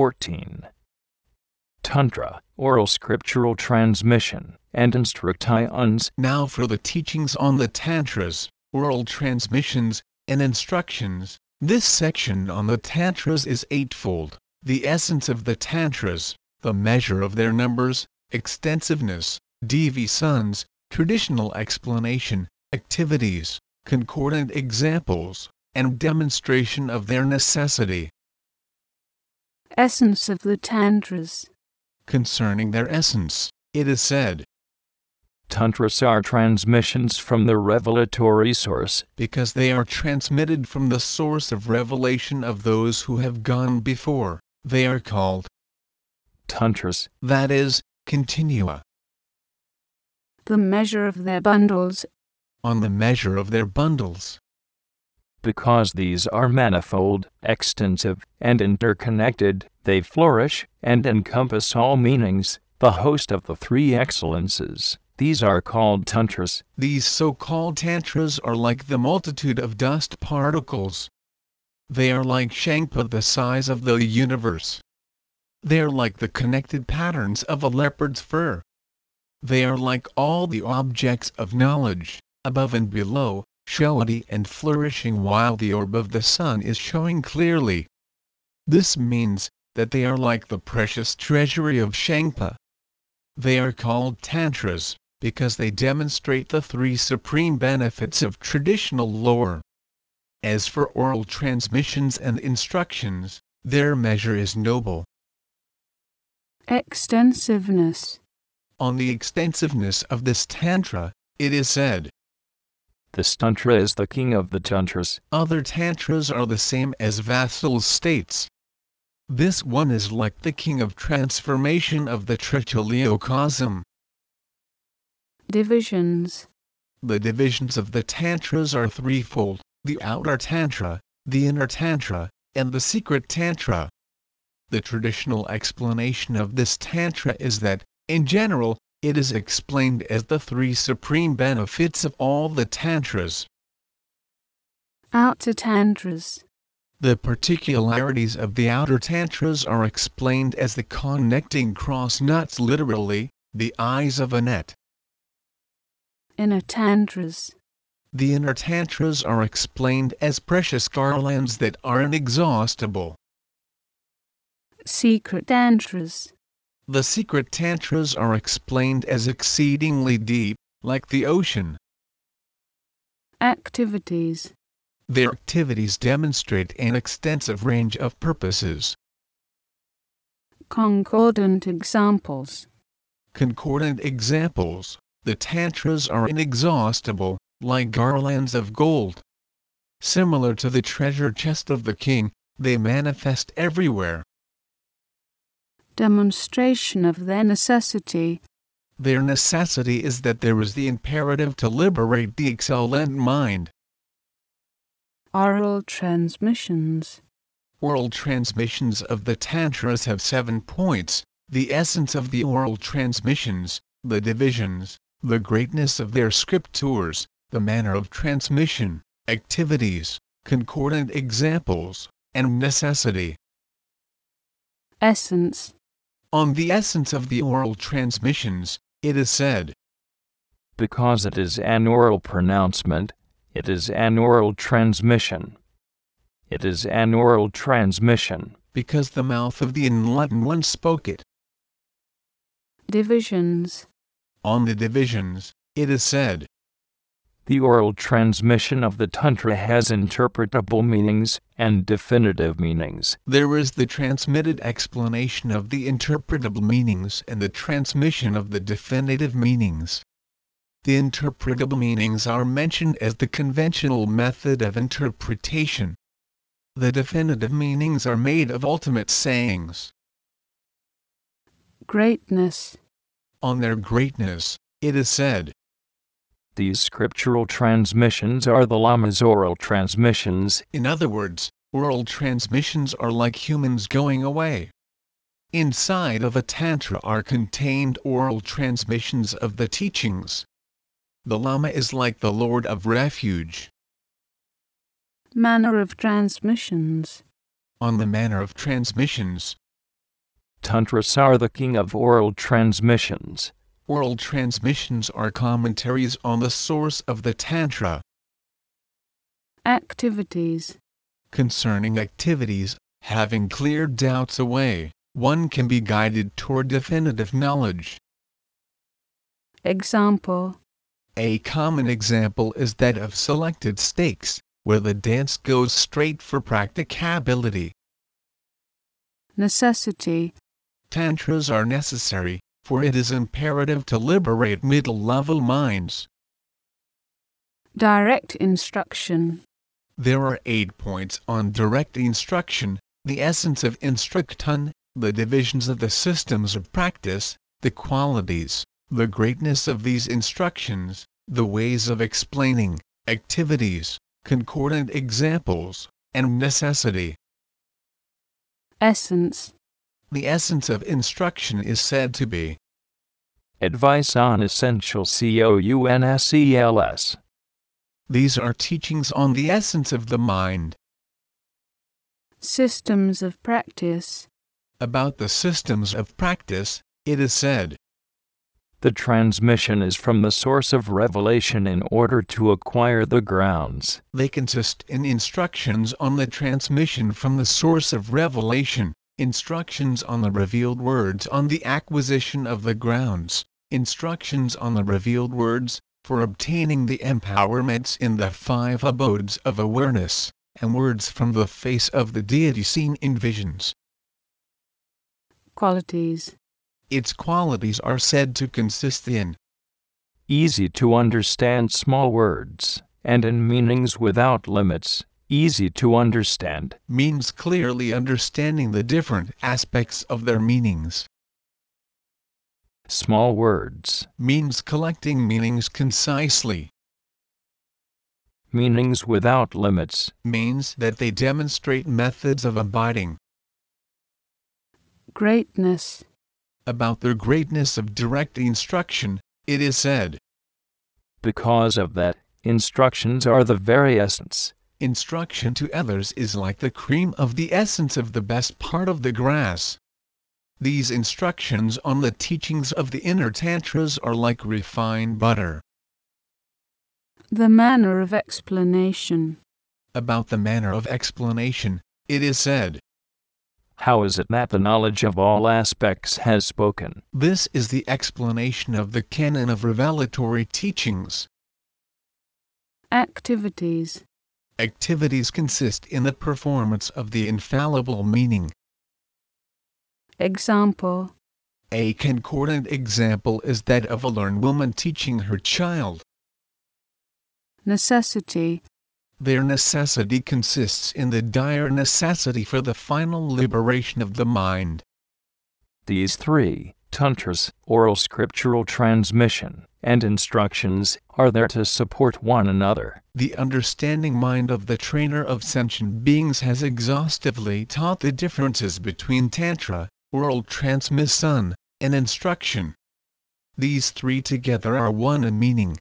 14. Tantra, oral scriptural transmission, and instructions. Now for the teachings on the Tantras, oral transmissions, and instructions. This section on the Tantras is eightfold the essence of the Tantras, the measure of their numbers, extensiveness, dv sons, traditional explanation, activities, concordant examples, and demonstration of their necessity. Essence of the Tantras. Concerning their essence, it is said, Tantras are transmissions from the revelatory source. Because they are transmitted from the source of revelation of those who have gone before, they are called Tantras, that is, continua. The measure of their bundles. On the measure of their bundles. Because these are manifold, extensive, and interconnected, they flourish and encompass all meanings, the host of the three excellences. These are called tantras. These so called tantras are like the multitude of dust particles. They are like Shangpa the size of the universe. They are like the connected patterns of a leopard's fur. They are like all the objects of knowledge, above and below, showy and flourishing while the orb of the sun is showing clearly. This means that they are like the precious treasury of Shangpa. They are called tantras because they demonstrate the three supreme benefits of traditional lore. As for oral transmissions and instructions, their measure is noble. Extensiveness. On the extensiveness of this Tantra, it is said, This Tantra is the king of the Tantras. Other Tantras are the same as vassal states. This one is like the king of transformation of the Trichiliocosm divisions. The divisions of the Tantras are threefold the outer Tantra, the inner Tantra, and the secret Tantra. The traditional explanation of this Tantra is that, in general, it is explained as the three supreme benefits of all the Tantras. Outer Tantras. The particularities of the outer Tantras are explained as the connecting cross nuts literally, the eyes of a net inner tantras. The inner tantras are explained as precious garlands that are inexhaustible. Secret tantras. The secret tantras are explained as exceedingly deep, like the ocean. Activities. Their activities demonstrate an extensive range of purposes. Concordant examples. Concordant examples the tantras are inexhaustible, like garlands of gold. Similar to the treasure chest of the king, they manifest everywhere. Demonstration of their necessity. Their necessity is that there is the imperative to liberate the excellent mind. Oral transmissions. Oral transmissions of the Tantras have seven points the essence of the oral transmissions, the divisions, the greatness of their scriptures, the manner of transmission, activities, concordant examples, and necessity. Essence On the essence of the oral transmissions, it is said, Because it is an oral pronouncement, it is an oral transmission. It is an oral transmission. Because the mouth of the enlightened one spoke it. Divisions on the divisions, it is said, the oral transmission of the Tantra has interpretable meanings and definitive meanings. There is the transmitted explanation of the interpretable meanings and the transmission of the definitive meanings. The interpretable meanings are mentioned as the conventional method of interpretation. The definitive meanings are made of ultimate sayings. Greatness on their greatness, it is said. These scriptural transmissions are the Lama's oral transmissions. In other words, oral transmissions are like humans going away. Inside of a Tantra are contained oral transmissions of the teachings. The Lama is like the Lord of Refuge. Manner of transmissions. On the manner of transmissions, Tantras are the king of oral transmissions. Oral transmissions are commentaries on the source of the Tantra. Activities. Concerning activities, having cleared doubts away, one can be guided toward definitive knowledge. Example. A common example is that of selected stakes, where the dance goes straight for practicability. Necessity. Tantras are necessary, for it is imperative to liberate middle level minds. Direct instruction. There are eight points on direct instruction, the essence of instruction, the divisions of the systems of practice, the qualities, the greatness of these instructions, the ways of explaining, activities, concordant examples, and necessity. Essence. The essence of instruction is said to be Advice on Essential COUNSELS. These are teachings on the essence of the mind, Systems of practice. about the systems of practice, it is said. The transmission is from the source of revelation in order to acquire the grounds. They consist in instructions on the transmission from the source of revelation, instructions on the revealed words on the acquisition of the grounds, instructions on the revealed words for obtaining the empowerments in the five abodes of awareness, and words from the face of the deity seen in visions. Qualities. Its qualities are said to consist in Easy to understand small words, and in meanings without limits. Easy to understand. means clearly understanding the different aspects of their meanings, Small words. means collecting meanings concisely, Meanings without limits. means that they demonstrate methods of abiding, Greatness. about their greatness of direct instruction, it is said, Because of that, instructions are the very essence. Instruction to others is like the cream of the essence of the best part of the grass. These instructions on the teachings of the inner tantras are like refined butter. The manner of explanation. About the manner of explanation, it is said, How is it that the knowledge of all aspects has spoken? this is the explanation of the canon of revelatory teachings. Activities. Activities consist in the performance of the infallible meaning. Example. A concordant example is that of a learned woman teaching her child. Necessity. Their necessity consists in the dire necessity for the final liberation of the mind. These three, tantras, oral scriptural transmission, and instructions, are there to support one another. The understanding mind of the trainer of sentient beings has exhaustively taught the differences between Tantra, oral transmission, and instruction. These three together are one in meaning,